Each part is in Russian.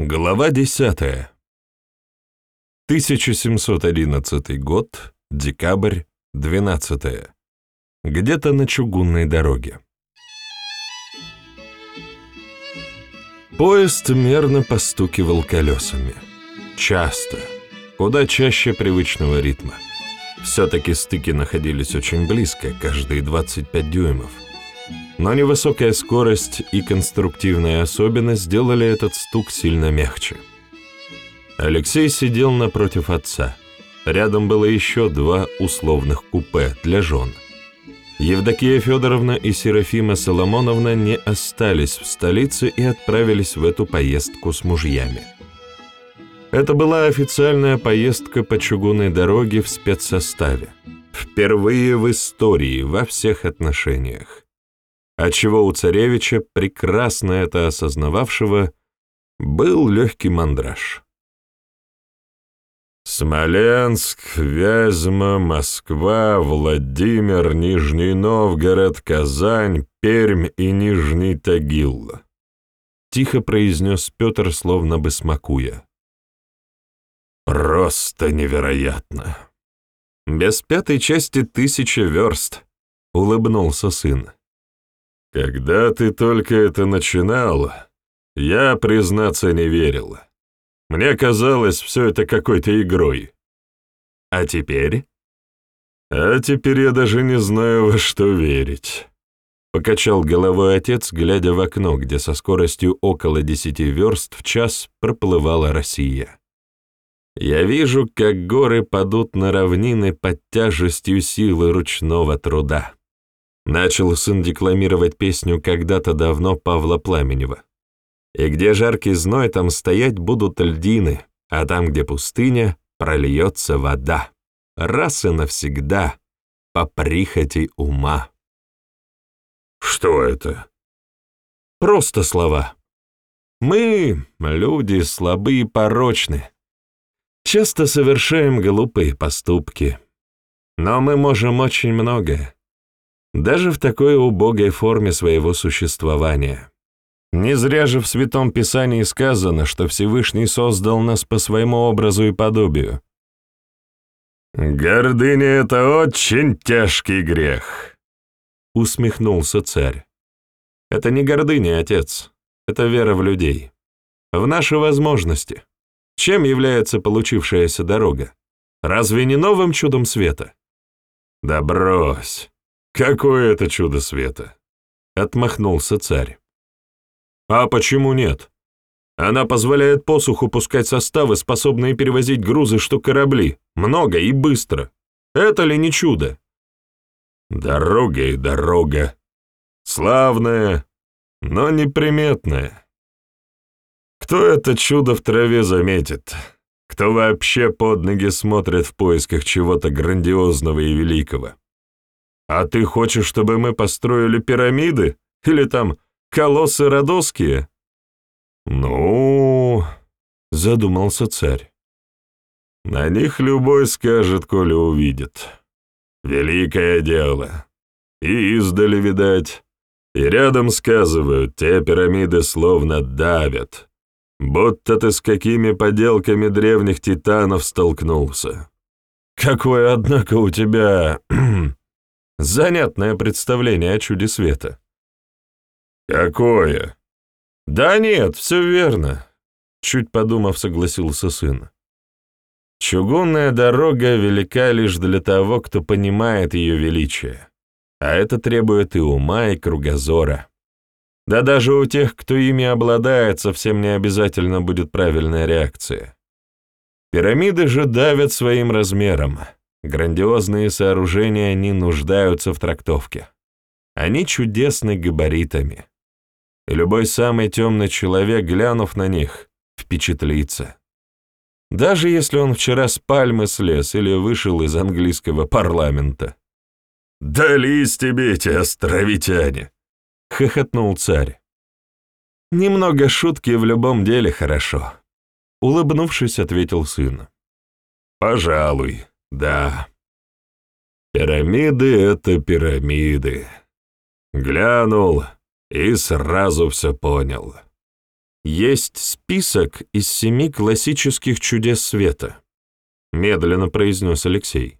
Глава 10. 1711 год, декабрь, 12. Где-то на чугунной дороге. Поезд мерно постукивал колесами. Часто, куда чаще привычного ритма. Все-таки стыки находились очень близко, каждые 25 дюймов. Но невысокая скорость и конструктивная особенность сделали этот стук сильно мягче. Алексей сидел напротив отца. Рядом было еще два условных купе для жен. Евдокия Федоровна и Серафима Соломоновна не остались в столице и отправились в эту поездку с мужьями. Это была официальная поездка по чугунной дороге в спецсоставе. Впервые в истории во всех отношениях отчего у царевича, прекрасно это осознававшего, был легкий мандраж. Смоленск, Вязьма, Москва, Владимир, Нижний Новгород, Казань, Пермь и Нижний Тагил. Тихо произнес Петр, словно бы смакуя. Просто невероятно. Без пятой части тысячи верст, улыбнулся сын. Когда ты только это начинал, я, признаться, не верил. Мне казалось, все это какой-то игрой. А теперь? А теперь я даже не знаю, во что верить. Покачал головой отец, глядя в окно, где со скоростью около десяти верст в час проплывала Россия. Я вижу, как горы падут на равнины под тяжестью силы ручного труда. Начал сын декламировать песню когда-то давно Павла Пламенева. «И где жаркий зной, там стоять будут льдины, а там, где пустыня, прольется вода. Раз и навсегда, по прихоти ума». «Что это?» «Просто слова. Мы, люди, слабые и порочны. Часто совершаем глупые поступки. Но мы можем очень многое даже в такой убогой форме своего существования. Не зря же в Святом Писании сказано, что Всевышний создал нас по своему образу и подобию. «Гордыня — это очень тяжкий грех», — усмехнулся царь. «Это не гордыня, отец, это вера в людей, в наши возможности. Чем является получившаяся дорога? Разве не новым чудом света?» «Да брось!» «Какое это чудо света!» — отмахнулся царь. «А почему нет? Она позволяет посуху пускать составы, способные перевозить грузы, что корабли, много и быстро. Это ли не чудо?» «Дорога и дорога. Славная, но неприметная. Кто это чудо в траве заметит? Кто вообще под ноги смотрит в поисках чего-то грандиозного и великого?» «А ты хочешь, чтобы мы построили пирамиды? Или там колоссы родосские?» «Ну...» — задумался царь. «На них любой скажет, коли увидит. Великое дело. И издали, видать. И рядом сказывают, те пирамиды словно давят, будто ты с какими поделками древних титанов столкнулся. Какое, однако, у тебя Занятное представление о чуде света. «Какое?» «Да нет, все верно», — чуть подумав, согласился сын. «Чугунная дорога велика лишь для того, кто понимает ее величие, а это требует и ума, и кругозора. Да даже у тех, кто ими обладает, совсем не обязательно будет правильная реакция. Пирамиды же давят своим размером». Грандиозные сооружения не нуждаются в трактовке. Они чудесны габаритами. И любой самый темный человек, глянув на них, впечатлится. Даже если он вчера с пальмы слез или вышел из английского парламента. «Дались тебе эти островитяне!» — хохотнул царь. «Немного шутки в любом деле хорошо», — улыбнувшись, ответил сын. «Пожалуй», да. Пирамиды — это пирамиды. Глянул и сразу все понял. есть список из семи классических чудес света, медленно произнес Алексей.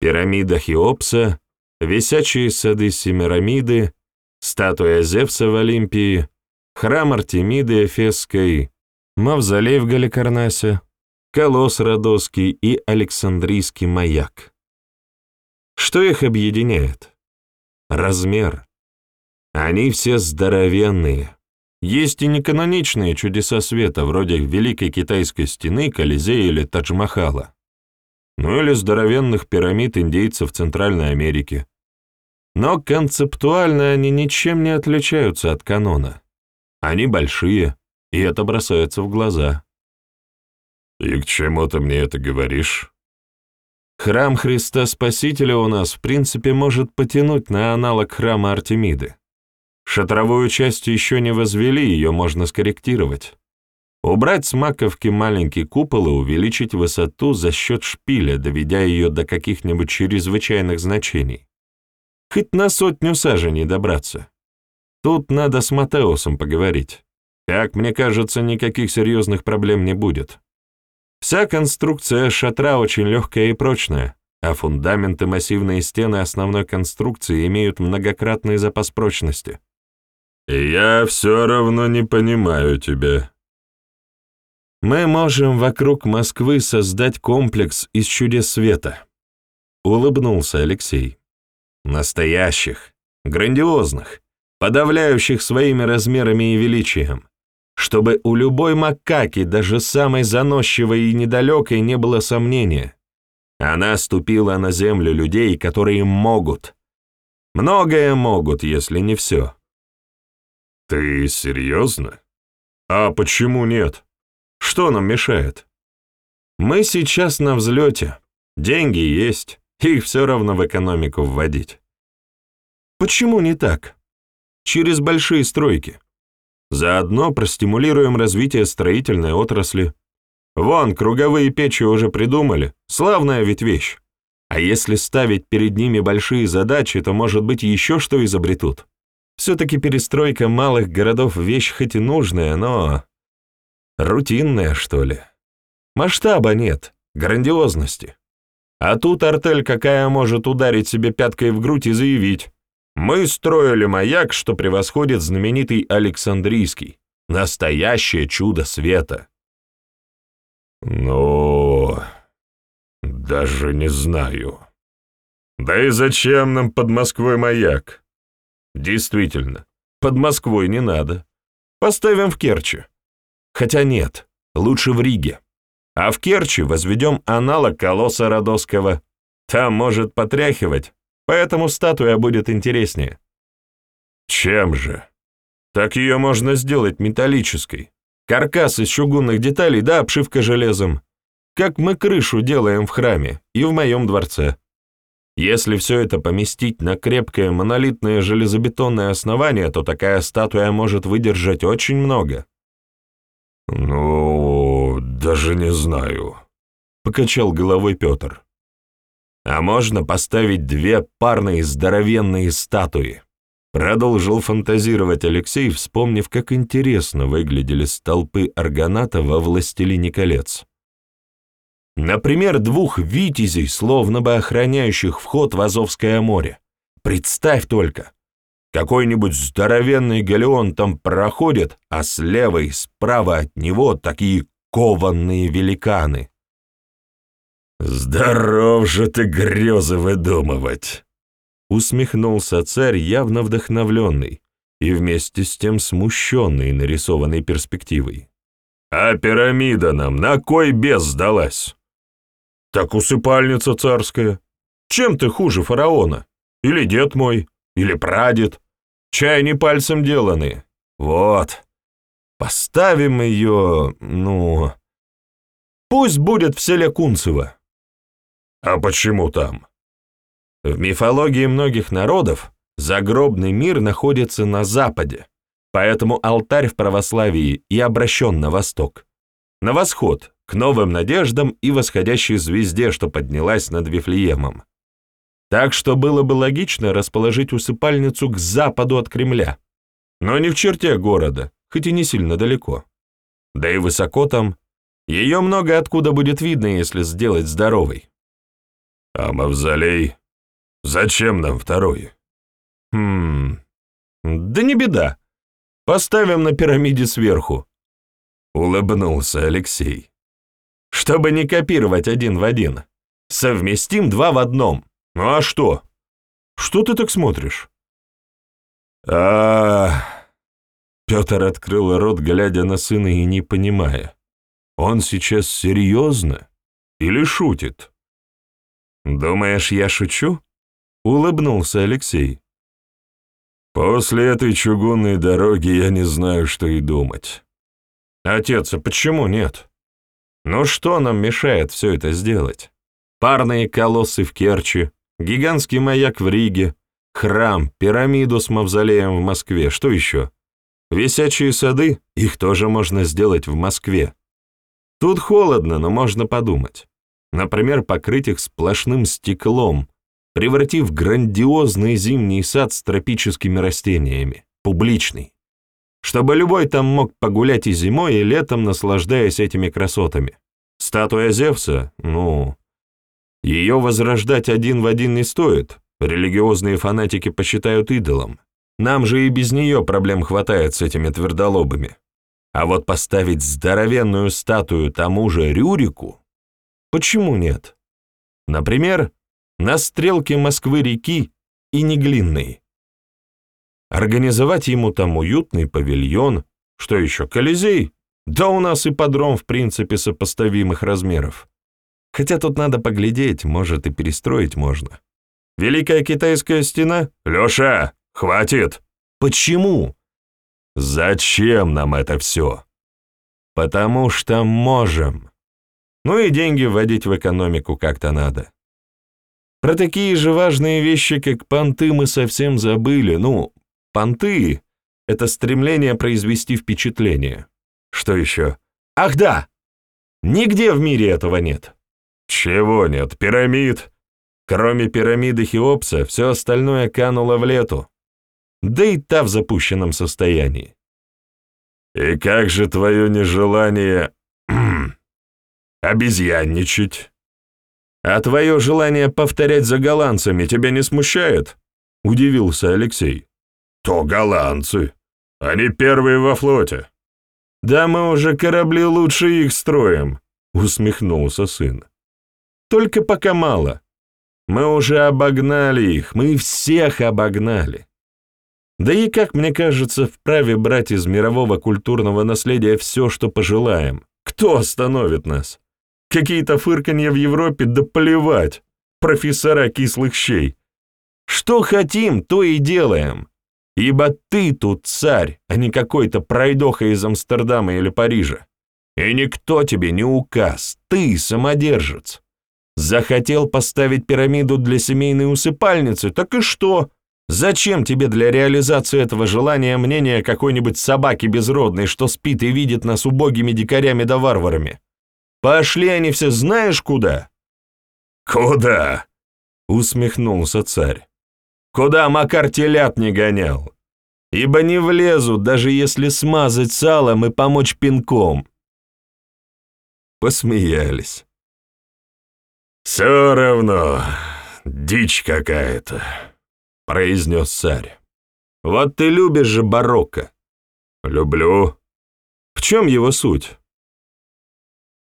Пирамида Хеопса, висячие сады Семирамиды, статуя Зевса в Олимпии, храм Артемиды Эфесской, мавзолей в Галикарнасе, колосс Родосский и Александрийский маяк. Что их объединяет? Размер. Они все здоровенные. Есть и неканоничные чудеса света, вроде Великой Китайской стены, Колизея или Тадж-Махала. Ну или здоровенных пирамид индейцев Центральной Америки. Но концептуально они ничем не отличаются от канона. Они большие, и это бросается в глаза. «И к чему ты мне это говоришь?» Храм Христа Спасителя у нас, в принципе, может потянуть на аналог храма Артемиды. Шатровую часть еще не возвели, ее можно скорректировать. Убрать с маковки маленький купол и увеличить высоту за счет шпиля, доведя ее до каких-нибудь чрезвычайных значений. Хоть на сотню саженей добраться. Тут надо с Матеусом поговорить. Как мне кажется, никаких серьезных проблем не будет. Вся конструкция шатра очень легкая и прочная, а фундаменты массивные стены основной конструкции имеют многократный запас прочности. «Я все равно не понимаю тебя». «Мы можем вокруг Москвы создать комплекс из чудес света», — улыбнулся Алексей. «Настоящих, грандиозных, подавляющих своими размерами и величием чтобы у любой макаки, даже самой заносчивой и недалекой, не было сомнения. Она ступила на землю людей, которые могут. Многое могут, если не все. Ты серьезно? А почему нет? Что нам мешает? Мы сейчас на взлете. Деньги есть, их все равно в экономику вводить. Почему не так? Через большие стройки. Заодно простимулируем развитие строительной отрасли. Вон, круговые печи уже придумали, славная ведь вещь. А если ставить перед ними большие задачи, то, может быть, еще что изобретут. Все-таки перестройка малых городов — вещь хоть и нужная, но... рутинная, что ли. Масштаба нет, грандиозности. А тут артель какая может ударить себе пяткой в грудь и заявить мы строили маяк, что превосходит знаменитый Александрийский. Настоящее чудо света. Ну, даже не знаю. Да и зачем нам под Москвой маяк? Действительно, под Москвой не надо. Поставим в Керчи. Хотя нет, лучше в Риге. А в Керчи возведем аналог колосса Родосского. Там может потряхивать, поэтому статуя будет интереснее. Чем же? Так ее можно сделать металлической. Каркас из чугунных деталей да обшивка железом. Как мы крышу делаем в храме и в моем дворце. Если все это поместить на крепкое монолитное железобетонное основание, то такая статуя может выдержать очень много. «Ну, даже не знаю», — покачал головой Петр. А можно поставить две парные здоровенные статуи. Продолжил фантазировать Алексей, вспомнив, как интересно выглядели столпы органата во «Властелине колец». Например, двух витязей, словно бы охраняющих вход в Азовское море. Представь только, какой-нибудь здоровенный галеон там проходит, а слева и справа от него такие кованные великаны. «Здоров же ты грезы выдумывать!» Усмехнулся царь, явно вдохновленный и вместе с тем смущенный нарисованной перспективой. «А пирамида нам на кой без сдалась?» «Так усыпальница царская. Чем ты хуже фараона? Или дед мой? Или прадед? Чай не пальцем деланы. Вот. Поставим ее, ну... Пусть будет в селе Кунцево. А почему там? В мифологии многих народов загробный мир находится на западе, поэтому алтарь в православии и обращен на восток. На восход, к новым надеждам и восходящей звезде, что поднялась над Вифлеемом. Так что было бы логично расположить усыпальницу к западу от Кремля, но не в черте города, хоть и не сильно далеко. Да и высоко там. Ее много откуда будет видно, если сделать здоровой. А мавзолей? Зачем нам второй? Хм... Да не беда. Поставим на пирамиде сверху. Улыбнулся Алексей. Чтобы не копировать один в один. Совместим два в одном. Ну а что? Что ты так смотришь? а Петр открыл рот, глядя на сына и не понимая. Он сейчас серьезно или шутит? «Думаешь, я шучу?» — улыбнулся Алексей. «После этой чугунной дороги я не знаю, что и думать». «Отец, а почему нет? Ну что нам мешает все это сделать? Парные колоссы в Керчи, гигантский маяк в Риге, храм, пирамиду с мавзолеем в Москве, что еще? Висячие сады, их тоже можно сделать в Москве. Тут холодно, но можно подумать. Например, покрыть их сплошным стеклом, превратив грандиозный зимний сад с тропическими растениями, публичный, чтобы любой там мог погулять и зимой, и летом, наслаждаясь этими красотами. Статуя Зевса, ну, ее возрождать один в один не стоит, религиозные фанатики посчитают идолом. Нам же и без нее проблем хватает с этими твердолобами. А вот поставить здоровенную статую тому же Рюрику Почему нет? Например, на стрелке Москвы-реки и Неглинной. Организовать ему там уютный павильон, что еще, Колизей? Да у нас и подром, в принципе, сопоставимых размеров. Хотя тут надо поглядеть, может, и перестроить можно. Великая китайская стена? Леша, хватит! Почему? Зачем нам это все? Потому что можем. Ну и деньги вводить в экономику как-то надо. Про такие же важные вещи, как понты, мы совсем забыли. Ну, понты — это стремление произвести впечатление. Что еще? Ах да! Нигде в мире этого нет. Чего нет? Пирамид. Кроме пирамиды Хеопса, все остальное кануло в лету. Да и та в запущенном состоянии. И как же твое нежелание обезьянничать. А твое желание повторять за голландцами тебя не смущает? Удивился Алексей. То голландцы. Они первые во флоте. Да мы уже корабли лучше их строим, усмехнулся сын. Только пока мало. Мы уже обогнали их, мы всех обогнали. Да и, как мне кажется, вправе брать из мирового культурного наследия все, что пожелаем. Кто остановит нас? Какие-то фырканья в Европе, да плевать. Профессора кислых щей. Что хотим, то и делаем. Ибо ты тут царь, а не какой-то пройдоха из Амстердама или Парижа. И никто тебе не указ, ты самодержец. Захотел поставить пирамиду для семейной усыпальницы, так и что? Зачем тебе для реализации этого желания мнение какой-нибудь собаки безродной, что спит и видит нас убогими дикарями да варварами? Пошли они все знаешь куда?» «Куда?» — усмехнулся царь. «Куда Макар телят не гонял? Ибо не влезут, даже если смазать салом и помочь пинком». Посмеялись. «Все равно, дичь какая-то», — произнес царь. «Вот ты любишь же барокко». «Люблю». «В чем его суть?»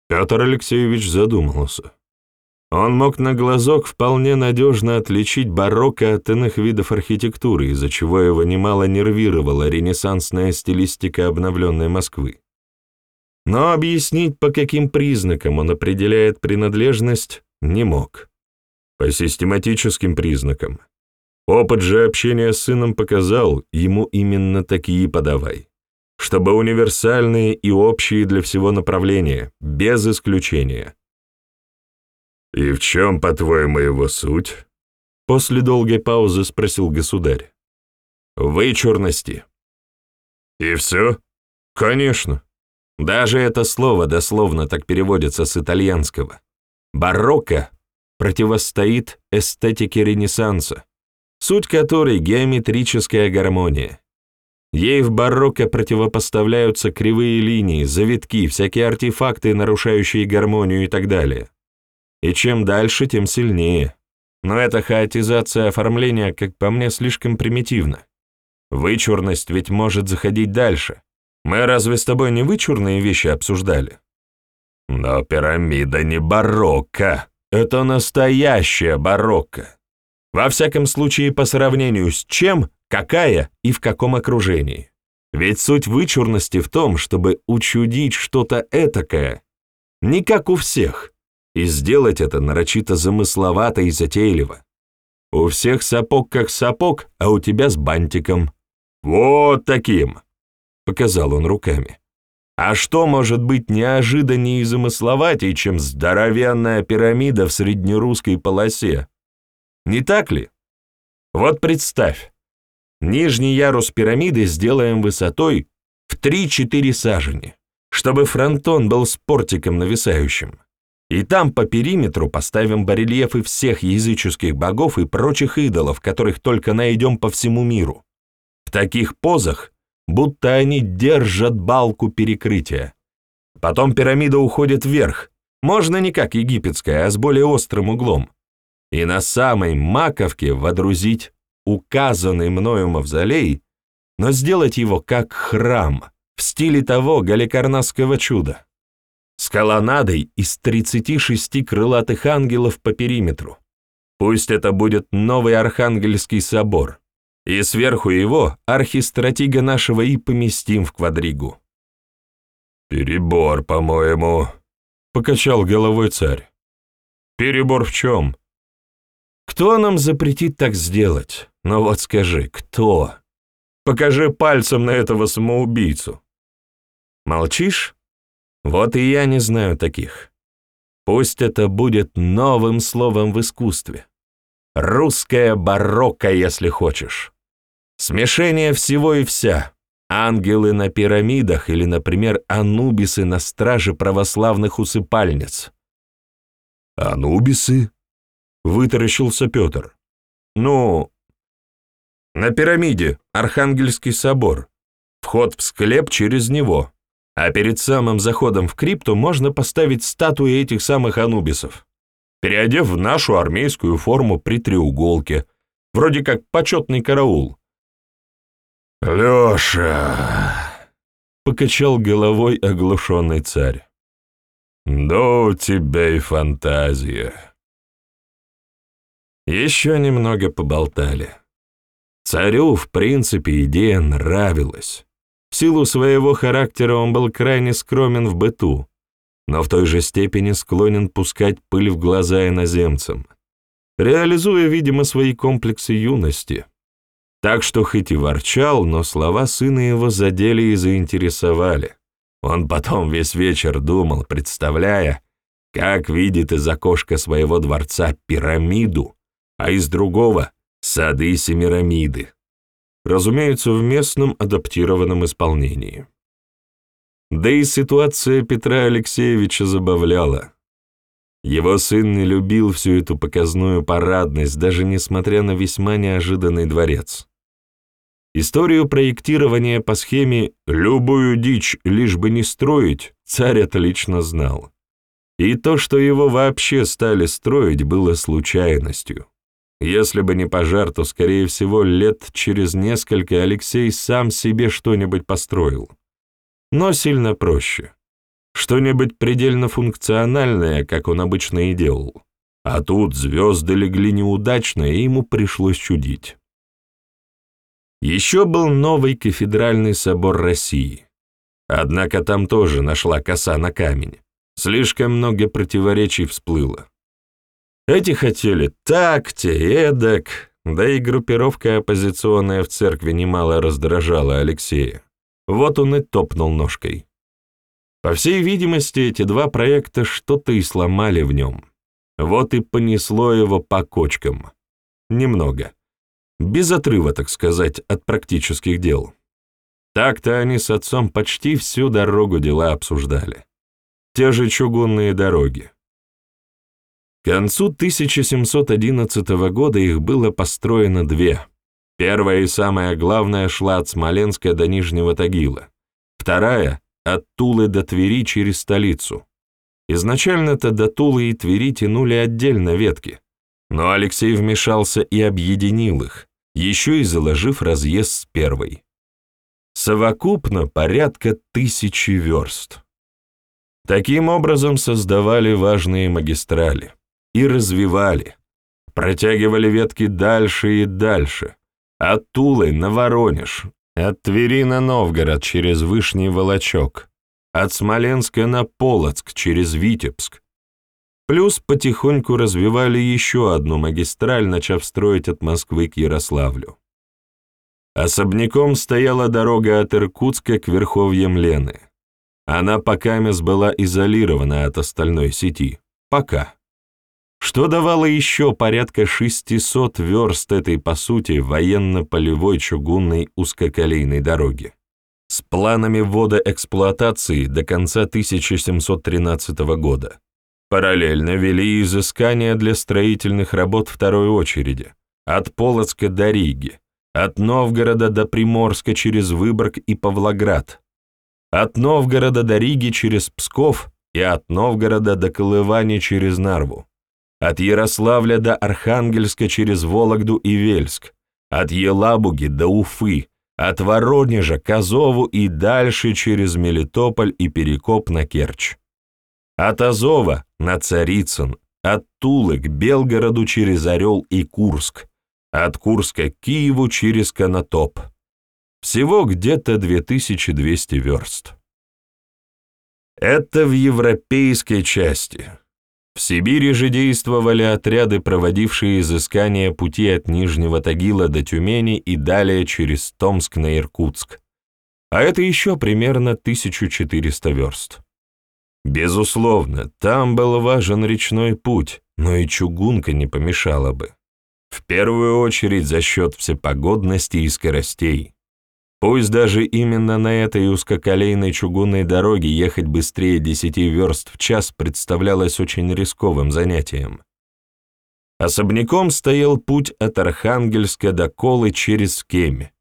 Петр Алексеевич задумался. Он мог на глазок вполне надежно отличить барокко от иных видов архитектуры, из-за чего его немало нервировала ренессансная стилистика обновленной Москвы. Но объяснить, по каким признакам он определяет принадлежность, не мог. По систематическим признакам. Опыт же общения с сыном показал, ему именно такие подавай чтобы универсальные и общие для всего направления, без исключения. «И в чем, по-твоему, его суть?» После долгой паузы спросил государь. «Вычурности». «И все?» «Конечно. Даже это слово дословно так переводится с итальянского. Барокко противостоит эстетике Ренессанса, суть которой — геометрическая гармония. Ей в барокко противопоставляются кривые линии, завитки, всякие артефакты, нарушающие гармонию и так далее. И чем дальше, тем сильнее. Но эта хаотизация оформления, как по мне, слишком примитивна. Вычурность ведь может заходить дальше. Мы разве с тобой не вычурные вещи обсуждали? Но пирамида не барокко. Это настоящая барокко. Во всяком случае, по сравнению с чем, какая и в каком окружении. Ведь суть вычурности в том, чтобы учудить что-то этакое, не как у всех, и сделать это нарочито замысловато и затейливо. У всех сапог как сапог, а у тебя с бантиком. Вот таким, — показал он руками. А что может быть неожиданнее и замысловатее, чем здоровенная пирамида в среднерусской полосе? Не так ли? Вот представь, нижний ярус пирамиды сделаем высотой в 3-4 сажени, чтобы фронтон был с портиком нависающим. И там по периметру поставим барельефы всех языческих богов и прочих идолов, которых только найдем по всему миру. В таких позах будто они держат балку перекрытия. Потом пирамида уходит вверх, можно не как египетская, а с более острым углом. И на самой маковке водрузить указанный мною мавзолей, но сделать его как храм, в стиле того галикарнасского чуда. С колоннадой из 36 крылатых ангелов по периметру. Пусть это будет новый Архангельский собор, и сверху его архистратига нашего и поместим в квадригу. «Перебор, по-моему», — покачал головой царь. «Перебор в чем?» «Кто нам запретит так сделать? Ну вот скажи, кто? Покажи пальцем на этого самоубийцу». «Молчишь? Вот и я не знаю таких. Пусть это будет новым словом в искусстве. Русская барокко, если хочешь. Смешение всего и вся. Ангелы на пирамидах или, например, анубисы на страже православных усыпальниц. «Анубисы?» — вытаращился Петр. «Ну, на пирамиде Архангельский собор. Вход в склеп через него. А перед самым заходом в крипту можно поставить статуи этих самых анубисов переодев в нашу армейскую форму при треуголке, вроде как почетный караул. «Леша!» — покачал головой оглушенный царь. «Да у тебя и фантазия!» Еще немного поболтали. Царю, в принципе, идея нравилась. В силу своего характера он был крайне скромен в быту, но в той же степени склонен пускать пыль в глаза иноземцам, реализуя, видимо, свои комплексы юности. Так что хоть и ворчал, но слова сына его задели и заинтересовали. Он потом весь вечер думал, представляя, как видит из окошка своего дворца пирамиду, а из другого — сады Семирамиды. Разумеется, в местном адаптированном исполнении. Да и ситуация Петра Алексеевича забавляла. Его сын не любил всю эту показную парадность, даже несмотря на весьма неожиданный дворец. Историю проектирования по схеме «любую дичь, лишь бы не строить» царь отлично знал. И то, что его вообще стали строить, было случайностью. Если бы не пожар, то, скорее всего, лет через несколько Алексей сам себе что-нибудь построил но сильно проще. Что-нибудь предельно функциональное, как он обычно и делал. А тут звезды легли неудачно, и ему пришлось чудить. Еще был новый кафедральный собор России. Однако там тоже нашла коса на камень. Слишком много противоречий всплыло. Эти хотели так, те эдак, да и группировка оппозиционная в церкви немало раздражала Алексея. Вот он и топнул ножкой. По всей видимости, эти два проекта что-то и сломали в нем. Вот и понесло его по кочкам. Немного. Без отрыва, так сказать, от практических дел. Так-то они с отцом почти всю дорогу дела обсуждали. Те же чугунные дороги. К концу 1711 года их было построено две, Первая и самая главная шла от Смоленска до Нижнего Тагила, вторая — от Тулы до Твери через столицу. Изначально-то до Тулы и Твери тянули отдельно ветки, но Алексей вмешался и объединил их, еще и заложив разъезд с первой. Совокупно порядка тысячи верст. Таким образом создавали важные магистрали и развивали, протягивали ветки дальше и дальше, от Тулы на Воронеж, от Твери на Новгород через Вышний Волочок, от Смоленска на Полоцк через Витебск. Плюс потихоньку развивали еще одну магистраль, начав строить от Москвы к Ярославлю. Особняком стояла дорога от Иркутска к верховьям Лены. Она пока была изолирована от остальной сети. Пока что давало еще порядка 600 верст этой, по сути, военно-полевой чугунной узкоколейной дороги. С планами ввода эксплуатации до конца 1713 года. Параллельно вели изыскания для строительных работ второй очереди, от Полоцка до Риги, от Новгорода до Приморска через Выборг и Павлоград, от Новгорода до Риги через Псков и от Новгорода до Колывани через Нарву от Ярославля до Архангельска через Вологду и Вельск, от Елабуги до Уфы, от Воронежа к Азову и дальше через Мелитополь и Перекоп на Керчь. От Азова на Царицын, от Тулы к Белгороду через Орел и Курск, от Курска к Киеву через Конотоп. Всего где-то 2200 верст. Это в европейской части. В Сибири же действовали отряды, проводившие изыскание пути от Нижнего Тагила до Тюмени и далее через Томск на Иркутск. А это еще примерно 1400 верст. Безусловно, там был важен речной путь, но и чугунка не помешала бы. В первую очередь за счет всепогодности и скоростей. Пусть даже именно на этой узкоколейной чугунной дороге ехать быстрее 10 верст в час представлялось очень рисковым занятием. Особняком стоял путь от Архангельска до Колы через Кеми.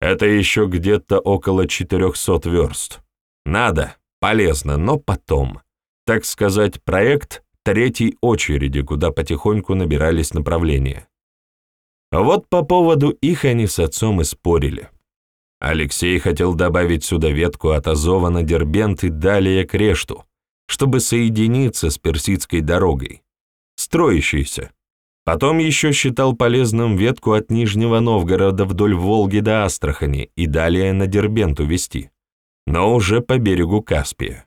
Это еще где-то около 400 верст. Надо, полезно, но потом. Так сказать, проект третьей очереди, куда потихоньку набирались направления. Вот по поводу их они с отцом и спорили. Алексей хотел добавить сюда ветку от Азова на Дербент и далее к Решту, чтобы соединиться с Персидской дорогой, строящейся. Потом еще считал полезным ветку от Нижнего Новгорода вдоль Волги до Астрахани и далее на Дербент увезти, но уже по берегу Каспия.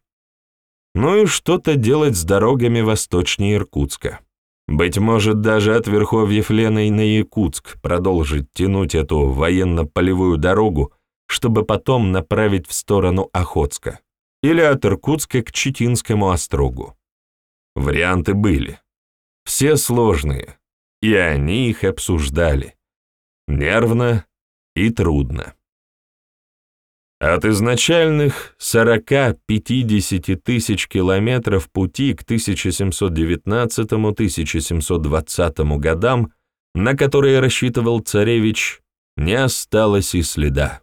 Ну и что-то делать с дорогами восточнее Иркутска. Быть может, даже от Верховьев Леной на Якутск продолжить тянуть эту военно-полевую дорогу чтобы потом направить в сторону Охотска или от Иркутска к Читинскому острогу. Варианты были. Все сложные, и они их обсуждали. Нервно и трудно. От изначальных 40-50 тысяч километров пути к 1719-1720 годам, на которые рассчитывал царевич, не осталось и следа.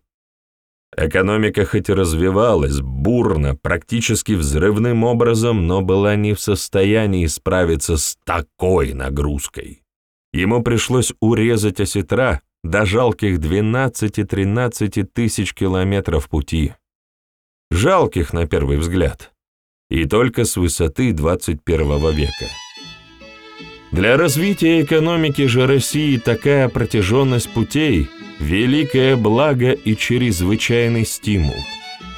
Экономика хоть и развивалась бурно, практически взрывным образом, но была не в состоянии справиться с такой нагрузкой. Ему пришлось урезать осетра до жалких 12-13 тысяч километров пути. Жалких на первый взгляд. И только с высоты 21 века. Для развития экономики же России такая протяженность путей – великое благо и чрезвычайный стимул.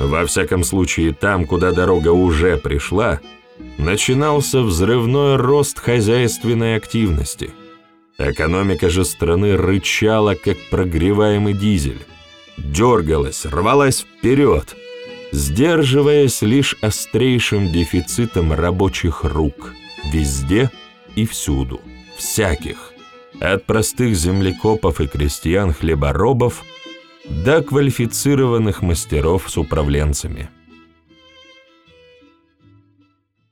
Во всяком случае, там, куда дорога уже пришла, начинался взрывной рост хозяйственной активности. Экономика же страны рычала, как прогреваемый дизель, дергалась, рвалась вперед, сдерживаясь лишь острейшим дефицитом рабочих рук везде – и всюду, всяких, от простых землекопов и крестьян-хлеборобов до квалифицированных мастеров с управленцами.